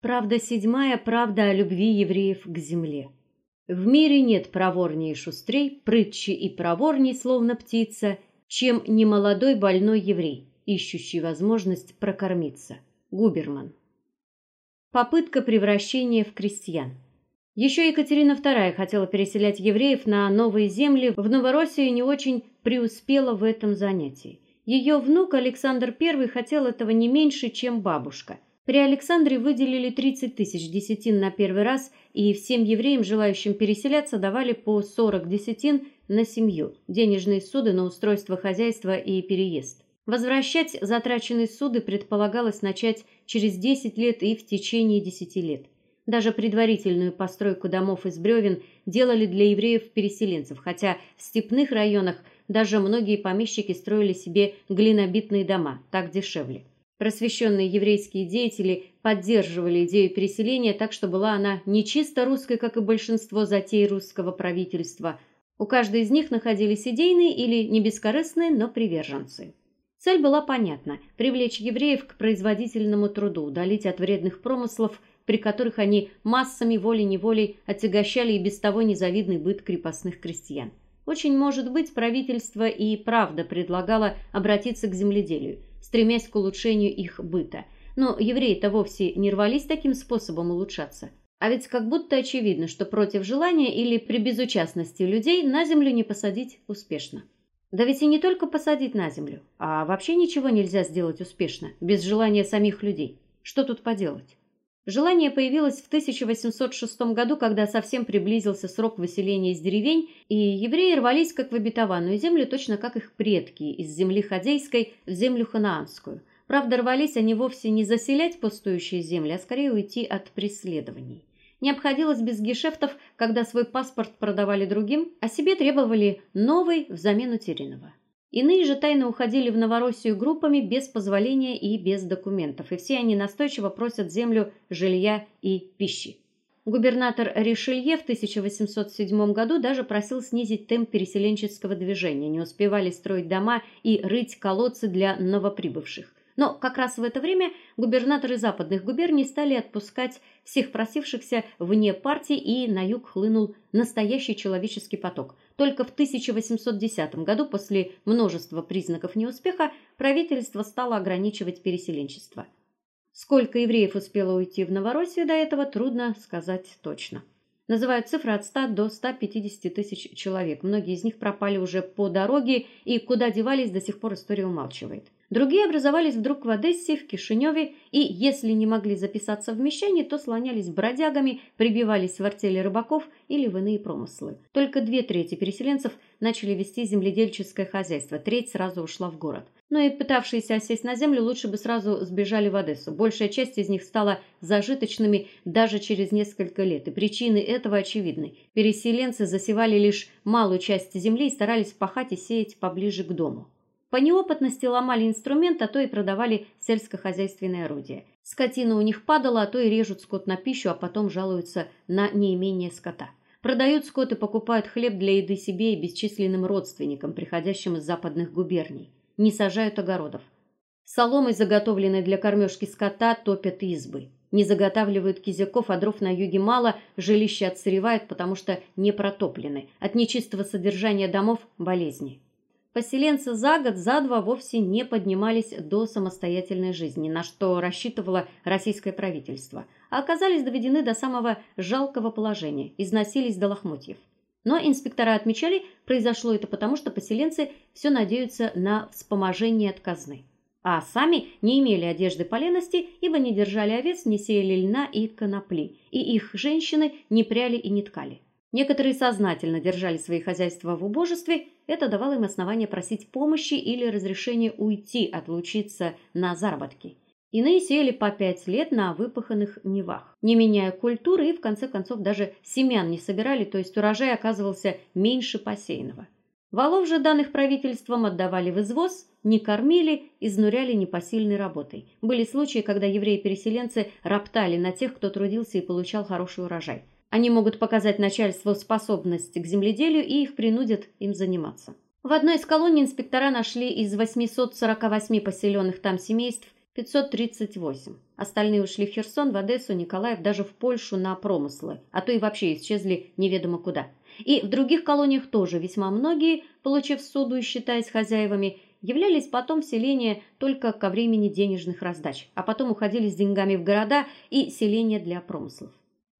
Правда седьмая правда о любви евреев к земле. В мире нет проворнее и шустрей, прытче и проворней, словно птица, чем немолодой больной еврей, ищущий возможность прокормиться. Губерман. Попытка превращения в крестьян. Еще Екатерина II хотела переселять евреев на новые земли, в Новороссию не очень преуспела в этом занятии. Ее внук Александр I хотел этого не меньше, чем бабушка. При Александре выделили 30 тысяч десятин на первый раз, и всем евреям, желающим переселяться, давали по 40 десятин на семью, денежные суды на устройство хозяйства и переезд. Возвращать затраченные суды предполагалось начать через 10 лет и в течение 10 лет. Даже предварительную постройку домов из бревен делали для евреев-переселенцев, хотя в степных районах даже многие помещики строили себе глинобитные дома, так дешевле. Просвещенные еврейские деятели поддерживали идею переселения, так что была она не чисто русской, как и большинство затей русского правительства. У каждой из них находились идейные или не бескорыстные, но приверженцы. Цель была понятна: привлечь евреев к производительному труду, удалить от вредных промыслов, при которых они массами волей-неволей отягощали и без того незавидный быт крепостных крестьян. Очень может быть, правительство и правда предлагало обратиться к земледелию стремясь к улучшению их быта. Но евреи-то вовсе не рвались таким способом улучшаться. А ведь как будто очевидно, что против желания или при безучастности людей на землю не посадить успешно. Да ведь и не только посадить на землю, а вообще ничего нельзя сделать успешно без желания самих людей. Что тут поделать? Желание появилось в 1806 году, когда совсем приблизился срок выселения из деревень, и евреи рвались как в обетованную землю, точно как их предки из земли хадейской в землю ханаанскую. Правда, рвались они вовсе не заселять пустующие земли, а скорее уйти от преследований. Не обходилось без гешефтов, когда свой паспорт продавали другим, а себе требовали новый взамен утерянного. Иные же тайно уходили в Новороссию группами без позволения и без документов, и все они настойчиво просят землю, жилья и пищи. Губернатор Ришелье в 1807 году даже просил снизить темп переселенческого движения, не успевали строить дома и рыть колодцы для новоприбывших. Но как раз в это время губернаторы западных губерний стали отпускать всех просившихся вне партии, и на юг хлынул настоящий человеческий поток. Только в 1810 году, после множества признаков неуспеха, правительство стало ограничивать переселенчество. Сколько евреев успело уйти в Новороссию до этого, трудно сказать точно. Называют цифры от 100 до 150 тысяч человек. Многие из них пропали уже по дороге, и куда девались, до сих пор история умалчивает. Другие образовались вдруг в Одессе, в Кишиневе, и если не могли записаться в мещане, то слонялись бродягами, прибивались в артели рыбаков или в иные промыслы. Только две трети переселенцев начали вести земледельческое хозяйство, треть сразу ушла в город. Но и пытавшиеся осесть на землю лучше бы сразу сбежали в Одессу. Большая часть из них стала зажиточными даже через несколько лет, и причины этого очевидны. Переселенцы засевали лишь малую часть земли и старались пахать и сеять поближе к дому. По неопытности ломали инструмент, а то и продавали сельскохозяйственные орудия. Скотина у них падала, а то и режут скот на пищу, а потом жалуются на неимение скота. Продают скот и покупают хлеб для еды себе и бесчисленным родственникам, приходящим из западных губерний. Не сажают огородов. Соломой, заготовленной для кормежки скота, топят избы. Не заготавливают кизяков, а дров на юге мало, жилища отсыревают, потому что не протоплены. От нечистого содержания домов болезни. Поселенцы за год, за два вовсе не поднимались до самостоятельной жизни, на что рассчитывало российское правительство, а оказались доведены до самого жалкого положения, износились до лохмотьев. Но инспектора отмечали, произошло это потому, что поселенцы все надеются на вспоможение от казны, а сами не имели одежды полености, ибо не держали овец, не сеяли льна и конопли, и их женщины не пряли и не ткали. Некоторые сознательно держали свои хозяйства в убожестве, это давало им основание просить помощи или разрешения уйти, отлучиться на заработки. Иные сеяли по пять лет на выпаханных невах, не меняя культуры и в конце концов даже семян не собирали, то есть урожай оказывался меньше посеянного. Валов же данных правительством отдавали в извоз, не кормили, изнуряли непосильной работой. Были случаи, когда евреи-переселенцы роптали на тех, кто трудился и получал хороший урожай. Они могут показать начальству способность к земледелию и их принудят им заниматься. В одной из колоний инспектора нашли из 848 поселенных там семейств 538. Остальные ушли в Херсон, в Одессу, Николаев, даже в Польшу на промыслы, а то и вообще исчезли неведомо куда. И в других колониях тоже весьма многие, получив суду и считаясь хозяевами, являлись потом в селение только ко времени денежных раздач, а потом уходили с деньгами в города и селения для промыслов.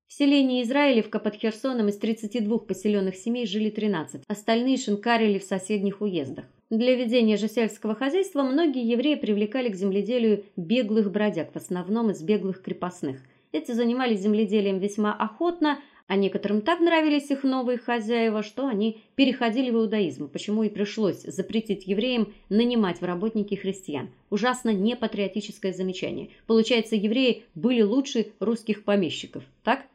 В селении Израилевка под Херсоном из 32 поселенных семей жили 13, остальные шинкарили в соседних уездах. Для ведения же сельского хозяйства многие евреи привлекали к земледелию беглых бродяг, в основном из беглых крепостных. Эти занимались земледелием весьма охотно, а некоторым так нравились их новые хозяева, что они переходили в иудаизм, почему и пришлось запретить евреям нанимать в работники христиан. Ужасно непатриотическое замечание. Получается, евреи были лучше русских помещиков, так?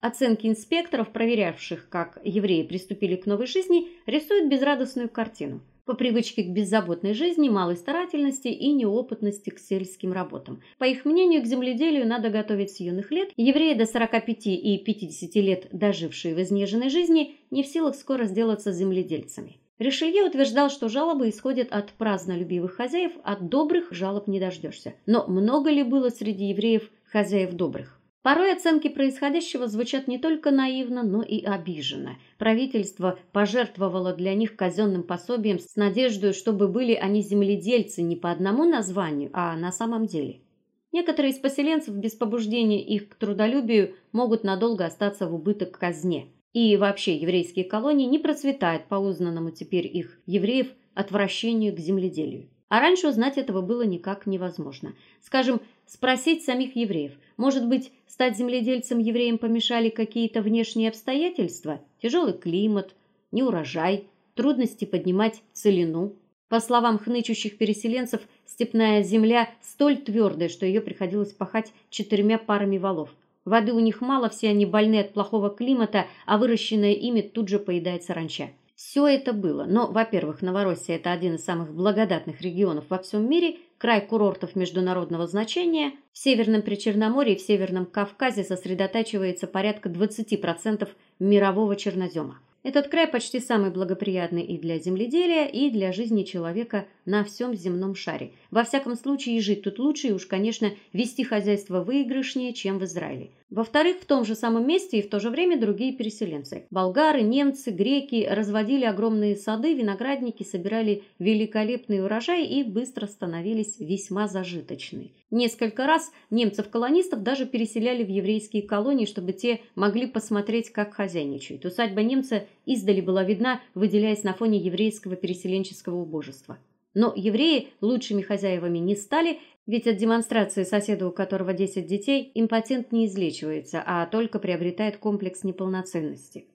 Оценки инспекторов, проверявших, как евреи приступили к новой жизни, рисуют безрадостную картину по привычке к беззаботной жизни, малой старательности и неопытности к сельским работам. По их мнению, к земледелию надо готовить с юных лет. Евреи до 45 и 50 лет, дожившие в изнеженной жизни, не в силах скоро сделаться земледельцами. Ришелье утверждал, что жалобы исходят от празднолюбивых хозяев, от добрых жалоб не дождешься. Но много ли было среди евреев хозяев добрых? Порой оценки происходящего звучат не только наивно, но и обиженно. Правительство пожертвовало для них казенным пособием с надеждой, чтобы были они земледельцы не по одному названию, а на самом деле. Некоторые из поселенцев без побуждения их к трудолюбию могут надолго остаться в убыток казне. И вообще еврейские колонии не процветают по узнанному теперь их евреев отвращению к земледелию. А раньше узнать этого было никак невозможно. Скажем, спросить самих евреев. Может быть, стать земледельцем евреям помешали какие-то внешние обстоятельства? Тяжелый климат, неурожай, трудности поднимать целину. По словам хнычущих переселенцев, степная земля столь твердая, что ее приходилось пахать четырьмя парами валов. Воды у них мало, все они больны от плохого климата, а выращенная ими тут же поедает саранча. Все это было, но, во-первых, Новороссия это один из самых благодатных регионов во всем мире, край курортов международного значения. В Северном Причерноморье и в Северном Кавказе сосредотачивается порядка 20% мирового чернозема. Этот край почти самый благоприятный и для земледелия, и для жизни человека на всем земном шаре. Во всяком случае, жить тут лучше, и уж, конечно, вести хозяйство выигрышнее, чем в Израиле. Во-вторых, в том же самом месте и в то же время другие переселенцы. Болгары, немцы, греки разводили огромные сады, виноградники, собирали великолепный урожай и быстро становились весьма зажиточны. Несколько раз немцев-колонистов даже переселяли в еврейские колонии, чтобы те могли посмотреть, как хозяйничают. Усадьба немца издали была видна, выделяясь на фоне еврейского переселенческого убожества. Но евреи лучшими хозяевами не стали, ведь от демонстрации соседа, у которого 10 детей, импотент не излечивается, а только приобретает комплекс неполноценности.